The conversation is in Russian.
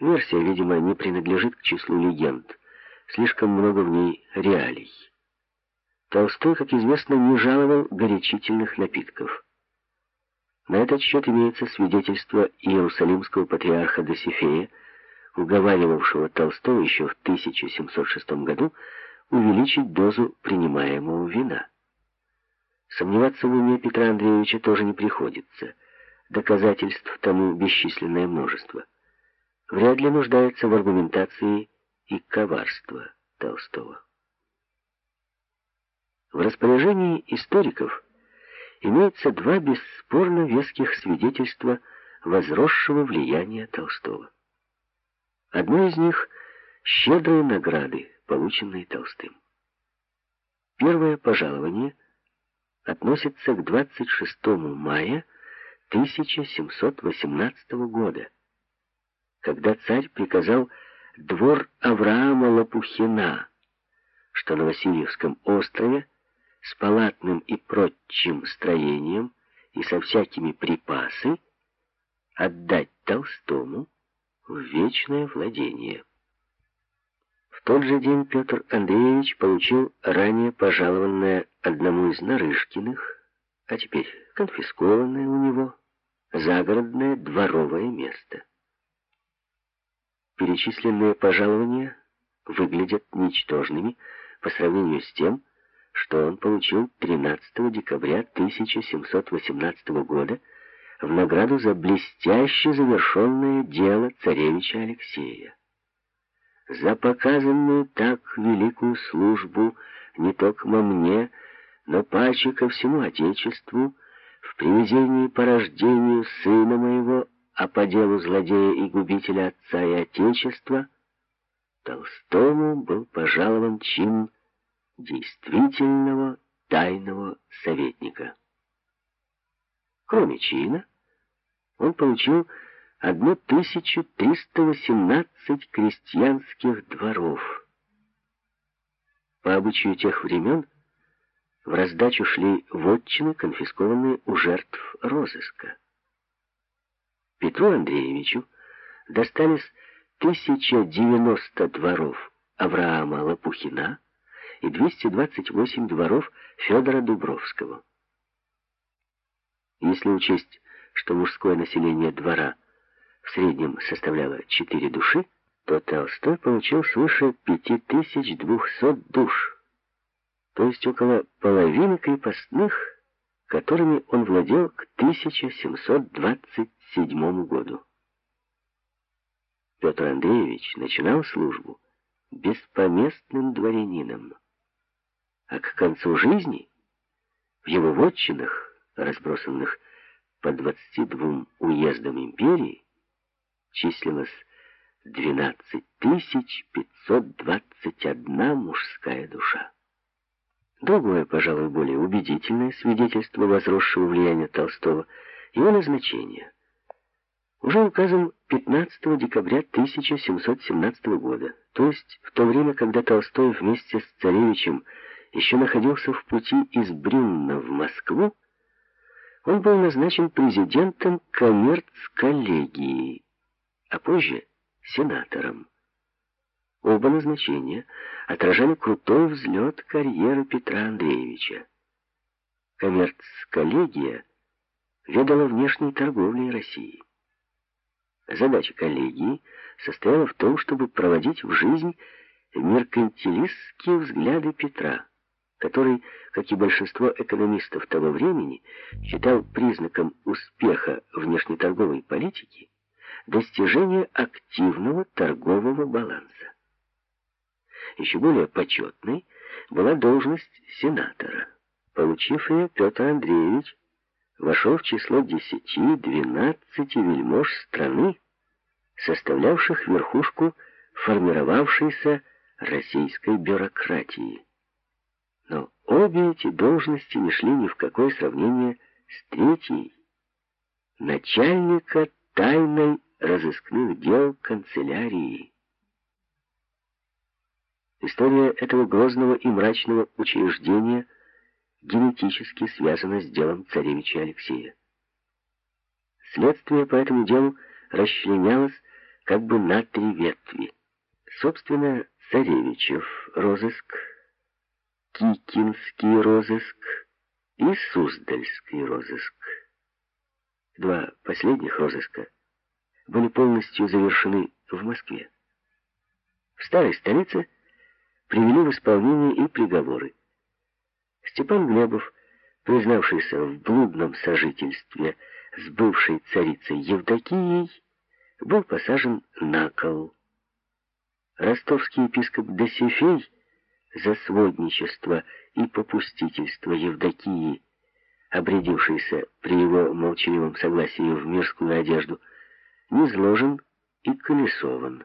Версия, видимо, не принадлежит к числу легенд. Слишком много в ней реалий. Толстой, как известно, не жаловал горячительных напитков. На этот счет имеется свидетельство иерусалимского патриарха Досифея, уговаривавшего Толстого еще в 1706 году увеличить дозу принимаемого вина. Сомневаться в уме Петра Андреевича тоже не приходится. Доказательств тому бесчисленное множество. Вряд ли нуждается в аргументации и коварство Толстого. В распоряжении историков имеется два бесспорно веских свидетельства возросшего влияния Толстого. Одно из них — щедрые награды, полученные Толстым. Первое пожалование относится к 26 мая 1718 года, когда царь приказал двор Авраама Лопухина, что на Васильевском острове с палатным и прочим строением и со всякими припасы отдать Толстому в вечное владение. В тот же день Петр Андреевич получил ранее пожалованное одному из Нарышкиных, а теперь конфискованное у него, загородное дворовое место. Перечисленные пожалования выглядят ничтожными по сравнению с тем, что он получил 13 декабря 1718 года в награду за блестяще завершенное дело царевича Алексея. За показанную так великую службу не только мне, но паче ко всему Отечеству, в привезении по рождению сына моего, а по делу злодея и губителя отца и Отечества, Толстому был пожалован чин действительного тайного советника. Кроме чина, он получил 1318 крестьянских дворов. По обычаю тех времен в раздачу шли вотчины, конфискованные у жертв розыска. Петру Андреевичу достались 1090 дворов Авраама Лопухина, и 228 дворов Федора Дубровского. Если учесть, что мужское население двора в среднем составляло 4 души, то Толстой получил свыше 5200 душ, то есть около половины крепостных, которыми он владел к 1727 году. Петр Андреевич начинал службу беспоместным дворянином а к концу жизни в его вотчинах, разбросанных по 22 уездам империи, числилось 12 521 мужская душа. Другое, пожалуй, более убедительное свидетельство возросшего влияния Толстого — его назначение. Уже указан 15 декабря 1717 года, то есть в то время, когда Толстой вместе с царевичем еще находился в пути из Брюнна в Москву, он был назначен президентом коммерц-коллегии, а позже сенатором. Оба назначения отражали крутой взлет карьеры Петра Андреевича. Коммерц-коллегия ведала внешней торговлей России. Задача коллегии состояла в том, чтобы проводить в жизнь меркантилистские взгляды Петра который, как и большинство экономистов того времени, считал признаком успеха внешнеторговой политики достижение активного торгового баланса. Еще более почетной была должность сенатора. Получив ее, Петр Андреевич вошел в число 10-12 вельмож страны, составлявших верхушку формировавшейся российской бюрократии. Но обе эти должности не шли ни в какое сравнение с третьей, начальника тайной разыскных дел канцелярии. История этого грозного и мрачного учреждения генетически связана с делом царевича Алексея. Следствие по этому делу расчленялось как бы на три ветви. Собственно, Царевичев розыск, Кикинский розыск и Суздальский розыск. Два последних розыска были полностью завершены в Москве. В старой столице привели в исполнение и приговоры. Степан Глебов, признавшийся в блудном сожительстве с бывшей царицей Евдокией, был посажен на кол. Ростовский епископ Досифей за сводничество и попустительство Евдокии, обрядившийся при его молчаливом согласии в мирскую одежду, низложен и колесован.